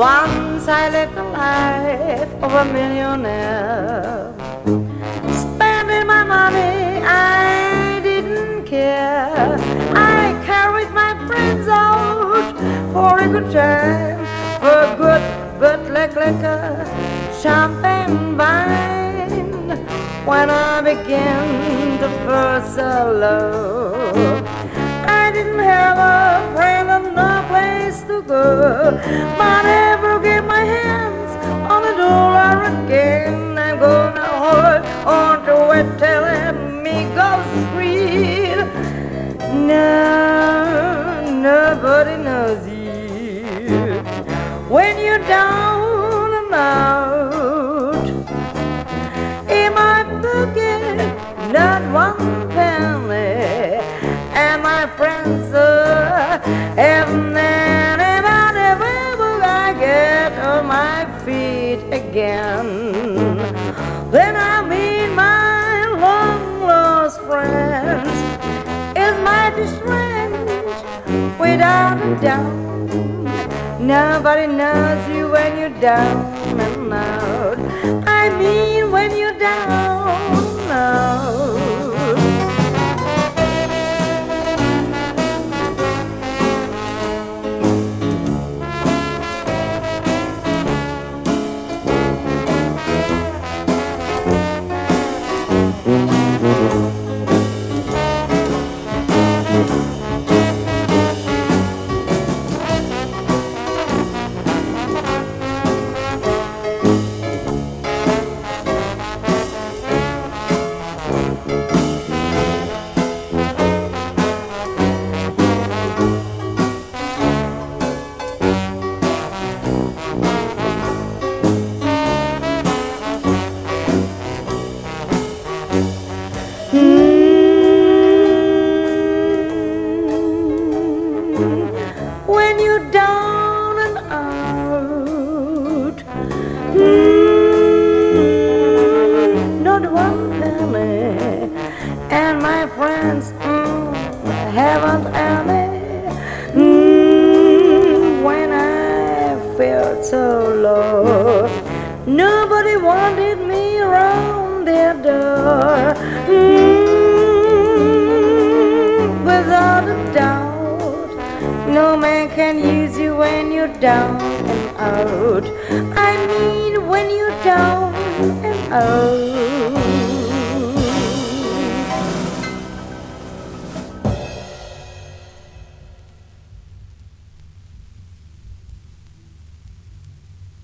I lived the life of a millionaire. Spending my money, I didn't care. I carried my friends out for a good time, for good but like liquor, champagne wine. When I began to so low, I didn't have a But ever get my hands on the dollar again. I'm gonna hold on to it till it me goes free. No, nobody knows you when you're down and out. In my pocket, not one again. Then I meet my long lost friends. It's mighty strange, without a doubt. Nobody knows you when you're down and out. I mean, when you're down and my friends mm, haven't any. Mm, when I felt so low, nobody wanted me around their door. Mm, without a doubt. No man can use you when you're down and out. I mean, when you're down and out.